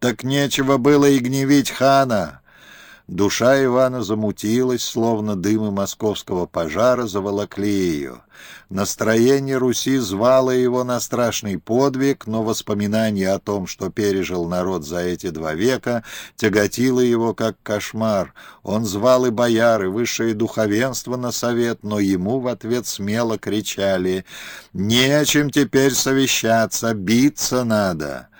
Так нечего было и гневить хана. Душа Ивана замутилась, словно дымы московского пожара заволокли ее. Настроение Руси звало его на страшный подвиг, но воспоминание о том, что пережил народ за эти два века, тяготило его как кошмар. Он звал и бояр, и высшее духовенство на совет, но ему в ответ смело кричали «Не о чем теперь совещаться, биться надо!»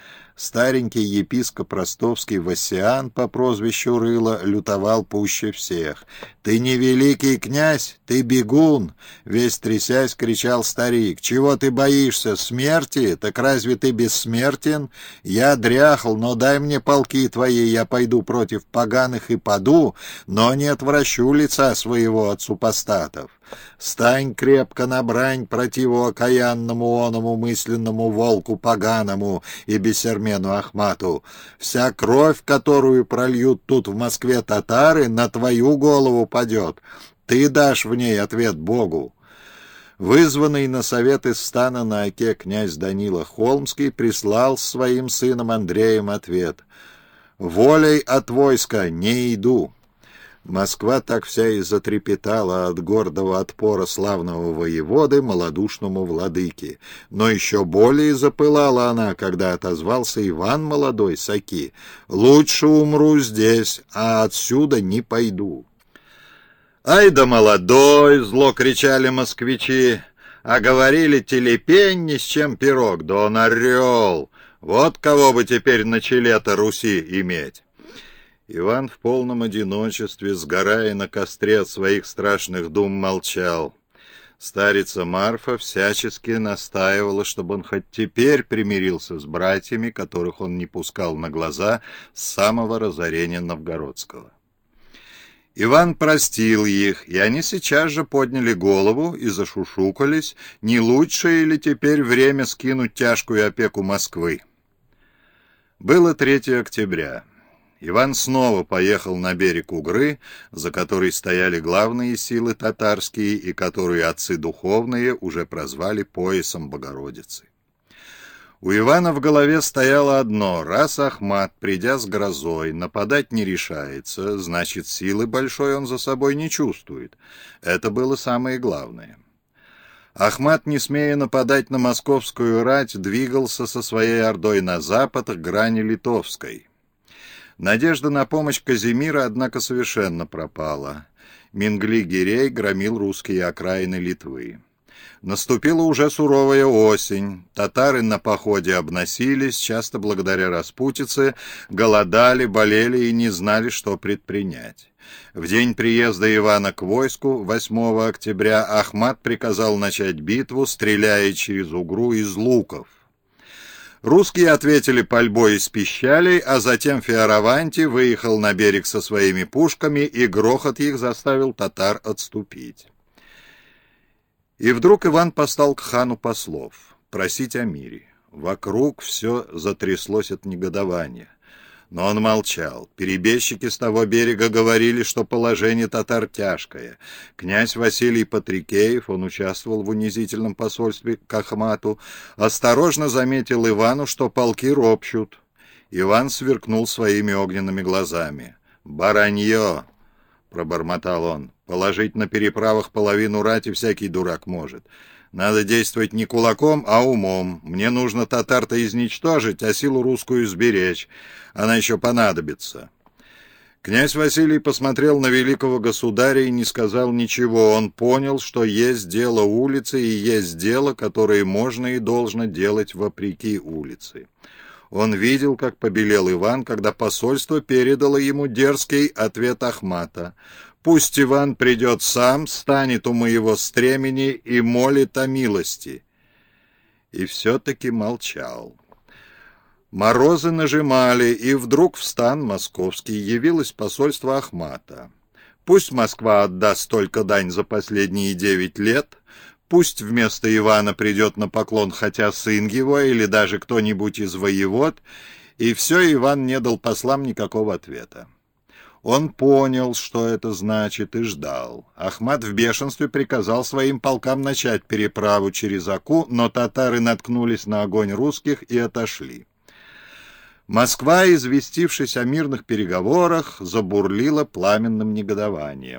Старенький епископ ростовский Васиан по прозвищу Рыла лютовал пуще всех. «Ты не великий князь, ты бегун!» Весь трясясь кричал старик. «Чего ты боишься? Смерти? Так разве ты бессмертен? Я дряхл, но дай мне полки твои, я пойду против поганых и паду, но не отвращу лица своего от супостатов». Стань крепко на брань противу окаянному оному мысленному волку поганому и бесермену Ахмату. Вся кровь, которую прольют тут в Москве татары, на твою голову падет. Ты дашь в ней ответ Богу. Вызванный на совет из стана на оке князь Данила Холмский прислал своим сыном Андреем ответ «Волей от войска не иду». Москва так вся и затрепетала от гордого отпора славного воеводы малодушному владыке. Но еще более запылала она, когда отозвался Иван молодой Саки. «Лучше умру здесь, а отсюда не пойду». «Ай да молодой!» — зло кричали москвичи. «А говорили, телепень ни с чем пирог, да он орел! Вот кого бы теперь на челе-то Руси иметь!» Иван в полном одиночестве, сгорая на костре от своих страшных дум, молчал. Старица Марфа всячески настаивала, чтобы он хоть теперь примирился с братьями, которых он не пускал на глаза с самого разорения Новгородского. Иван простил их, и они сейчас же подняли голову и зашушукались, не лучшее ли теперь время скинуть тяжкую опеку Москвы. Было 3 октября. Иван снова поехал на берег Угры, за которой стояли главные силы татарские и которую отцы духовные уже прозвали поясом Богородицы. У Ивана в голове стояло одно — раз Ахмат, придя с грозой, нападать не решается, значит, силы большой он за собой не чувствует. Это было самое главное. Ахмат, не смея нападать на московскую рать, двигался со своей ордой на запад к грани Литовской. Надежда на помощь Казимира, однако, совершенно пропала. Мингли-Гирей громил русские окраины Литвы. Наступила уже суровая осень. Татары на походе обносились, часто благодаря распутице, голодали, болели и не знали, что предпринять. В день приезда Ивана к войску, 8 октября, Ахмат приказал начать битву, стреляя через Угру из луков. Русские ответили пальбой из пищалей, а затем Фиараванти выехал на берег со своими пушками, и грохот их заставил татар отступить. И вдруг Иван постал к хану послов просить о мире. Вокруг все затряслось от негодования. Но он молчал. Перебежчики с того берега говорили, что положение татар тяжкое. Князь Василий Патрикеев, он участвовал в унизительном посольстве к Ахмату, осторожно заметил Ивану, что полки ропщут. Иван сверкнул своими огненными глазами. «Баранье!» — пробормотал он. «Положить на переправах половину рати всякий дурак может. Надо действовать не кулаком, а умом. Мне нужно татар-то изничтожить, а силу русскую сберечь. Она еще понадобится». Князь Василий посмотрел на великого государя и не сказал ничего. Он понял, что есть дело улицы и есть дело, которое можно и должно делать вопреки улице. Он видел, как побелел Иван, когда посольство передало ему дерзкий ответ Ахмата — Пусть Иван придет сам, станет у моего стремени и молит о милости. И все-таки молчал. Морозы нажимали, и вдруг в стан московский явилось посольство Ахмата. Пусть Москва отдаст только дань за последние девять лет, пусть вместо Ивана придет на поклон хотя сын его или даже кто-нибудь из воевод, и все Иван не дал послам никакого ответа. Он понял, что это значит, и ждал. Ахмат в бешенстве приказал своим полкам начать переправу через Аку, но татары наткнулись на огонь русских и отошли. Москва, известившись о мирных переговорах, забурлила пламенным негодованием.